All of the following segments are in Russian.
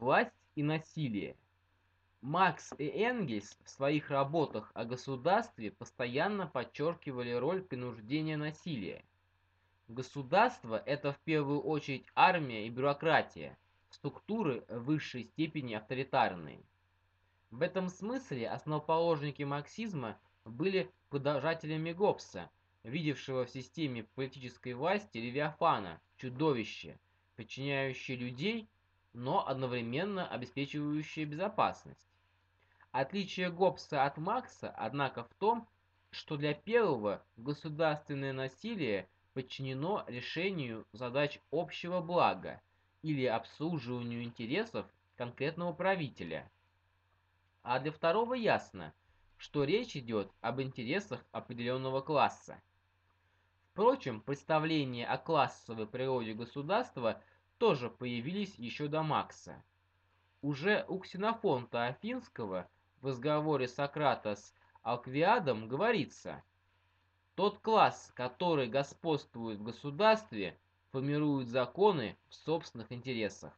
Власть и насилие. Маркс и Энгельс в своих работах о государстве постоянно подчеркивали роль принуждения насилия. Государство – это в первую очередь армия и бюрократия, структуры в высшей степени авторитарные. В этом смысле основоположники марксизма были продолжателями Гоббса, видевшего в системе политической власти Левиафана, чудовище, подчиняющее людей – но одновременно обеспечивающая безопасность. Отличие Гоббса от Маркса, однако, в том, что для первого государственное насилие подчинено решению задач общего блага или обслуживанию интересов конкретного правителя. А для второго ясно, что речь идет об интересах определенного класса. Впрочем, представление о классовой природе государства тоже появились еще до Макса. Уже у Ксенофонта Афинского в разговоре Сократа с Алквиадом говорится «Тот класс, который господствует в государстве, формирует законы в собственных интересах».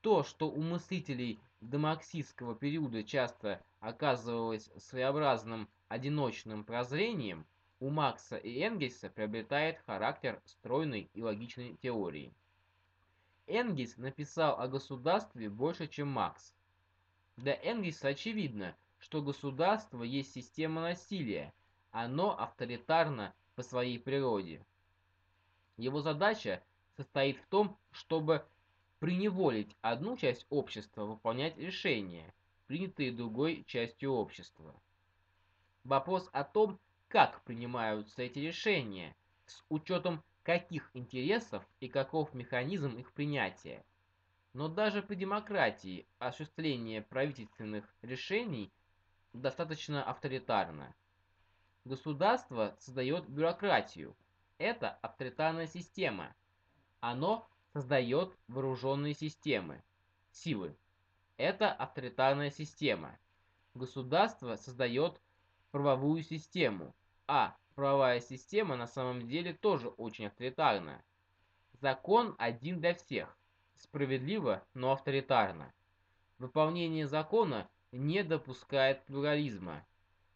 То, что у мыслителей домарксистского периода часто оказывалось своеобразным одиночным прозрением, у Макса и Энгельса приобретает характер стройной и логичной теории. Энгельс написал о государстве больше, чем Макс. Для Энгельса очевидно, что государство есть система насилия, оно авторитарно по своей природе. Его задача состоит в том, чтобы приневолить одну часть общества выполнять решения, принятые другой частью общества. Вопрос о том, как принимаются эти решения, с учетом каких интересов и каков механизм их принятия. Но даже при демократии осуществление правительственных решений достаточно авторитарно. Государство создает бюрократию. Это авторитарная система. Оно создает вооруженные системы, силы. Это авторитарная система. Государство создает правовую систему, а правовая система на самом деле тоже очень авторитарна. Закон один для всех, справедливо, но авторитарно. Выполнение закона не допускает плюрализма.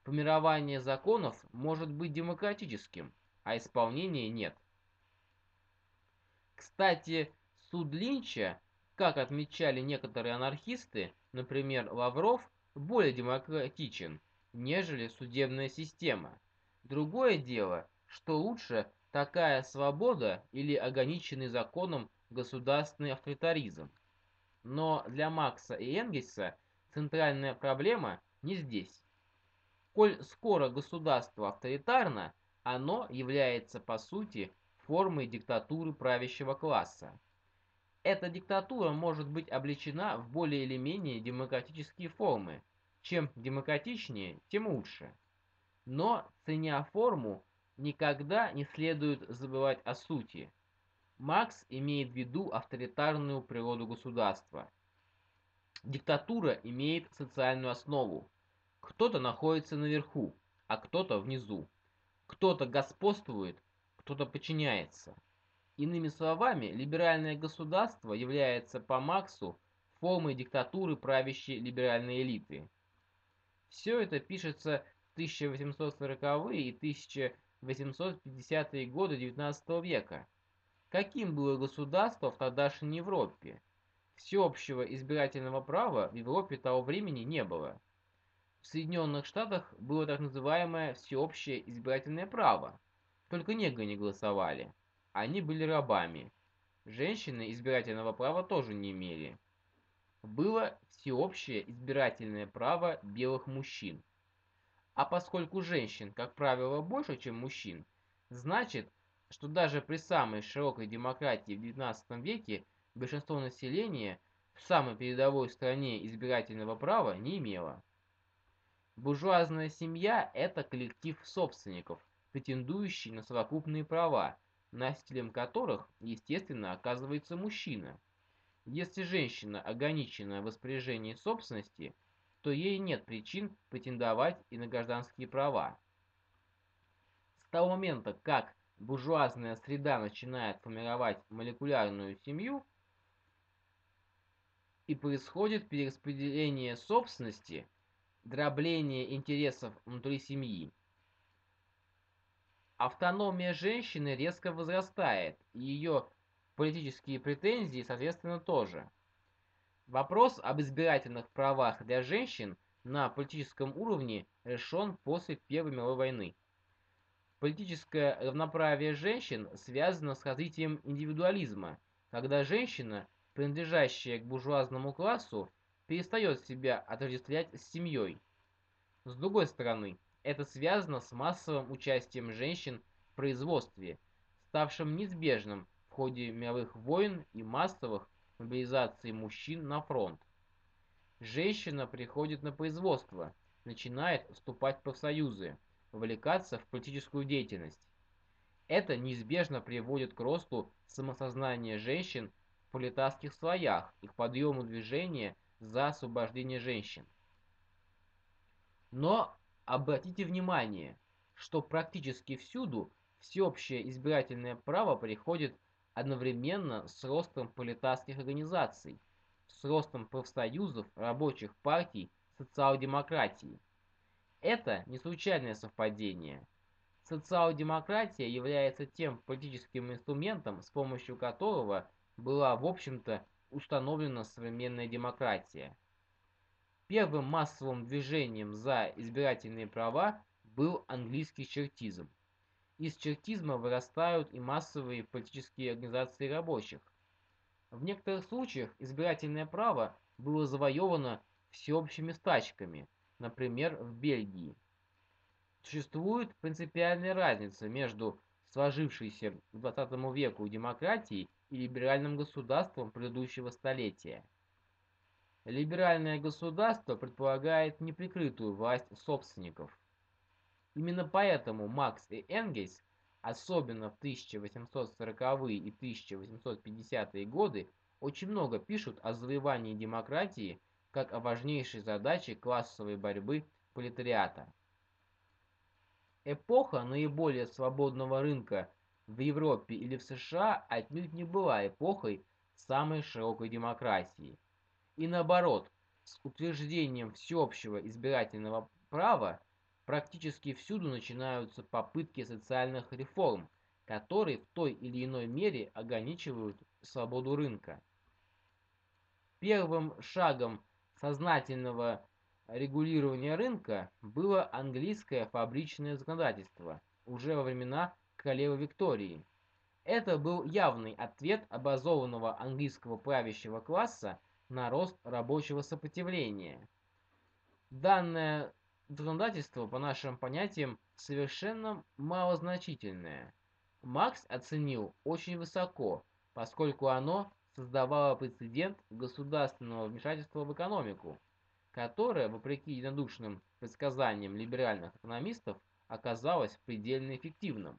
Формирование законов может быть демократическим, а исполнения нет. Кстати, суд Линча, как отмечали некоторые анархисты, например, Лавров, более демократичен, нежели судебная система – Другое дело, что лучше такая свобода или ограниченный законом государственный авторитаризм. Но для Макса и Энгельса центральная проблема не здесь. Коль скоро государство авторитарно, оно является по сути формой диктатуры правящего класса. Эта диктатура может быть облечена в более или менее демократические формы. Чем демократичнее, тем лучше. Но, ценя форму, никогда не следует забывать о сути. Макс имеет в виду авторитарную природу государства. Диктатура имеет социальную основу. Кто-то находится наверху, а кто-то внизу. Кто-то господствует, кто-то подчиняется. Иными словами, либеральное государство является по Максу формой диктатуры правящей либеральной элиты. Все это пишется 1840-е и 1850-е годы XIX века. Каким было государство в тогдашней Европе? Всеобщего избирательного права в Европе того времени не было. В Соединенных Штатах было так называемое всеобщее избирательное право. Только негры не голосовали. Они были рабами. Женщины избирательного права тоже не имели. Было всеобщее избирательное право белых мужчин. А поскольку женщин, как правило, больше, чем мужчин, значит, что даже при самой широкой демократии в XIX веке большинство населения в самой передовой стране избирательного права не имело. Буржуазная семья – это коллектив собственников, претендующий на совокупные права, носителем которых, естественно, оказывается мужчина. Если женщина ограничена в распоряжении собственности – то ей нет причин претендовать и на гражданские права. С того момента, как буржуазная среда начинает формировать молекулярную семью, и происходит перераспределение собственности, дробление интересов внутри семьи. Автономия женщины резко возрастает, и ее политические претензии, соответственно, тоже. Вопрос об избирательных правах для женщин на политическом уровне решен после Первой мировой войны. Политическое равноправие женщин связано с развитием индивидуализма, когда женщина, принадлежащая к буржуазному классу, перестает себя отождествлять с семьей. С другой стороны, это связано с массовым участием женщин в производстве, ставшим неизбежным в ходе мировых войн и массовых мобилизаций мужчин на фронт. Женщина приходит на производство, начинает вступать в профсоюзы, вовлекаться в политическую деятельность. Это неизбежно приводит к росту самосознания женщин в пролетарских слоях и к подъему движения за освобождение женщин. Но обратите внимание, что практически всюду всеобщее избирательное право приходит одновременно с ростом пролетарских организаций, с ростом профсоюзов, рабочих партий, социал-демократии. Это не случайное совпадение. Социал-демократия является тем политическим инструментом, с помощью которого была, в общем-то, установлена современная демократия. Первым массовым движением за избирательные права был английский чертизм. Из чертизма вырастают и массовые политические организации рабочих. В некоторых случаях избирательное право было завоевано всеобщими стачками, например, в Бельгии. Существует принципиальная разница между сложившейся к 20 веку демократией и либеральным государством предыдущего столетия. Либеральное государство предполагает неприкрытую власть собственников. Именно поэтому Макс и Энгельс, особенно в 1840-е и 1850-е годы, очень много пишут о завоевании демократии как о важнейшей задаче классовой борьбы пролетариата. Эпоха наиболее свободного рынка в Европе или в США отнюдь не была эпохой самой широкой демократии. И наоборот, с утверждением всеобщего избирательного права практически всюду начинаются попытки социальных реформ, которые в той или иной мере ограничивают свободу рынка. Первым шагом сознательного регулирования рынка было английское фабричное законодательство уже во времена королевы Виктории. Это был явный ответ образованного английского правящего класса на рост рабочего сопротивления. Данное законодательство, по нашим понятиям, совершенно малозначительное. Макс оценил очень высоко, поскольку оно создавало прецедент государственного вмешательства в экономику, которое, вопреки единодушным предсказаниям либеральных экономистов, оказалось предельно эффективным.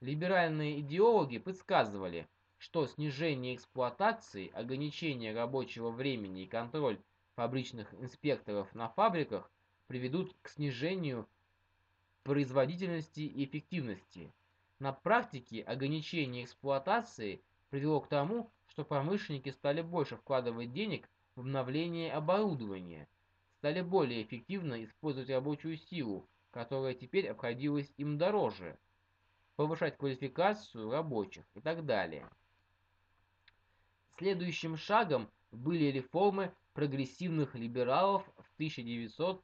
Либеральные идеологи предсказывали, что снижение эксплуатации, ограничение рабочего времени и контроль фабричных инспекторов на фабриках приведут к снижению производительности и эффективности. На практике ограничение эксплуатации привело к тому, что промышленники стали больше вкладывать денег в обновление оборудования, стали более эффективно использовать рабочую силу, которая теперь обходилась им дороже, повышать квалификацию рабочих и так далее. Следующим шагом были реформы прогрессивных либералов в 1906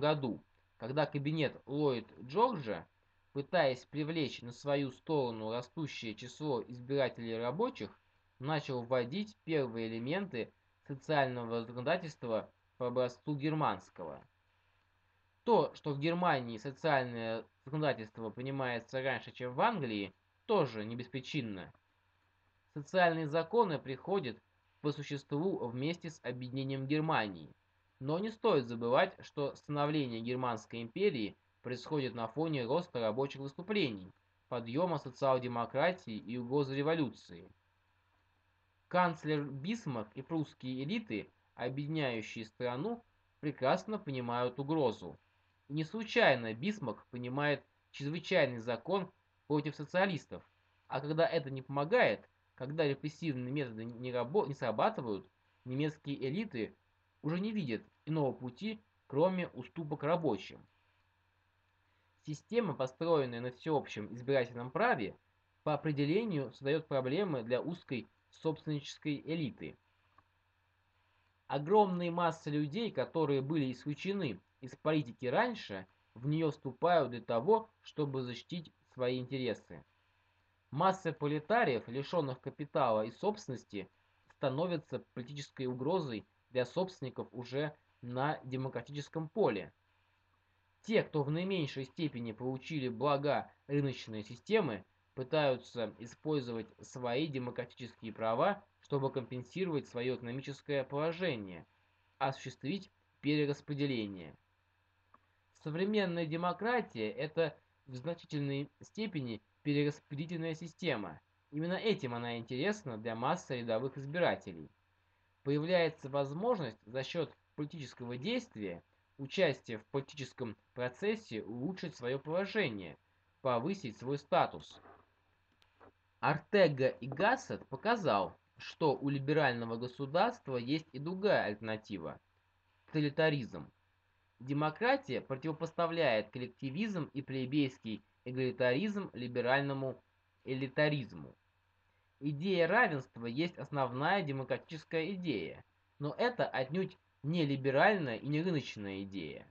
году, когда кабинет Ллойд Джорджа, пытаясь привлечь на свою сторону растущее число избирателей рабочих, начал вводить первые элементы социального законодательства по образцу германского. То, что в Германии социальное законодательство принимается раньше, чем в Англии, тоже не беспричинно. Социальные законы приходят по существу вместе с объединением Германии. Но не стоит забывать, что становление Германской империи происходит на фоне роста рабочих выступлений, подъема социал-демократии и угрозы революции. Канцлер Бисмарк и прусские элиты, объединяющие страну, прекрасно понимают угрозу. Не случайно Бисмарк понимает чрезвычайный закон против социалистов, а когда это не помогает, когда репрессивные методы не, рабо не срабатывают, немецкие элиты уже не видят иного пути, кроме уступок рабочим. Система, построенная на всеобщем избирательном праве, по определению создает проблемы для узкой собственнической элиты. Огромные массы людей, которые были исключены из политики раньше, в нее вступают для того, чтобы защитить свои интересы. Масса пролетариев, лишенных капитала и собственности, становятся политической угрозой для собственников уже на демократическом поле. Те, кто в наименьшей степени получили блага рыночной системы, пытаются использовать свои демократические права, чтобы компенсировать свое экономическое положение, осуществить перераспределение. Современная демократия – это в значительной степени перераспределительная система. Именно этим она интересна для массы рядовых избирателей. Появляется возможность за счет политического действия, участия в политическом процессе улучшить свое положение, повысить свой статус. Артега и Гассет показал, что у либерального государства есть и другая альтернатива – тоталитаризм. Демократия противопоставляет коллективизм и плебейский эгалитаризм либеральному элитаризму. Идея равенства есть основная демократическая идея, но это отнюдь не либеральная и не рыночная идея.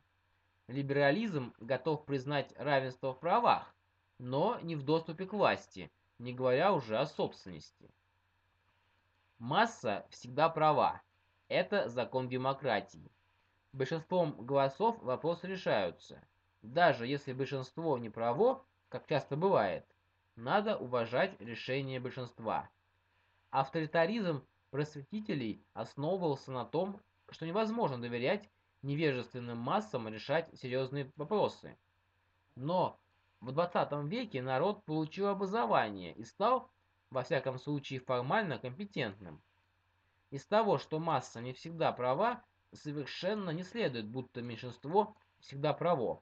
Либерализм готов признать равенство в правах, но не в доступе к власти, не говоря уже о собственности. Масса всегда права. Это закон демократии. Большинством голосов вопросы решаются. Даже если большинство не право, как часто бывает, надо уважать решение большинства. Авторитаризм просветителей основывался на том, что невозможно доверять невежественным массам решать серьезные вопросы. Но в 20 веке народ получил образование и стал, во всяком случае формально, компетентным. Из того, что масса не всегда права, совершенно не следует, будто меньшинство всегда право.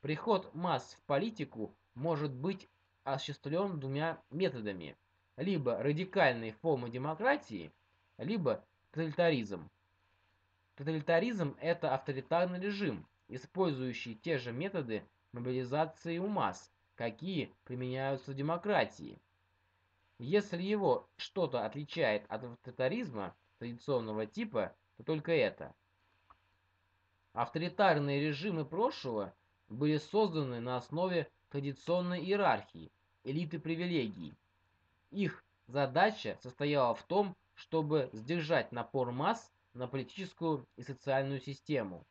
Приход масс в политику может быть осуществлен двумя методами. Либо радикальной формы демократии, либо тоталитаризм. Тоталитаризм – это авторитарный режим, использующий те же методы мобилизации у масс, какие применяются в демократии. Если его что-то отличает от авторитаризма традиционного типа, то только это. Авторитарные режимы прошлого были созданы на основе традиционной иерархии, элиты привилегий. Их задача состояла в том, чтобы сдержать напор масс на политическую и социальную систему.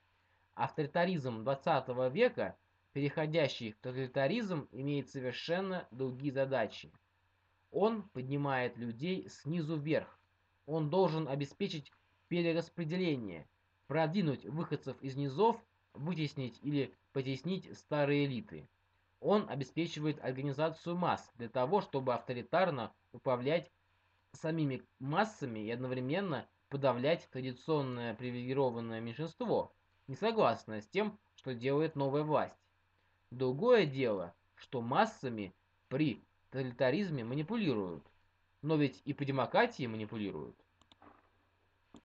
Авторитаризм 20 века, переходящий в тоталитаризм, имеет совершенно другие задачи. Он поднимает людей снизу вверх. Он должен обеспечить перераспределение, продвинуть выходцев из низов, вытеснить или потеснить старые элиты. Он обеспечивает организацию масс для того, чтобы авторитарно управлять самими массами и одновременно подавлять традиционное привилегированное меньшинство, не согласное с тем, что делает новая власть. Другое дело, что массами при тоталитаризме манипулируют, но ведь и по демократии манипулируют.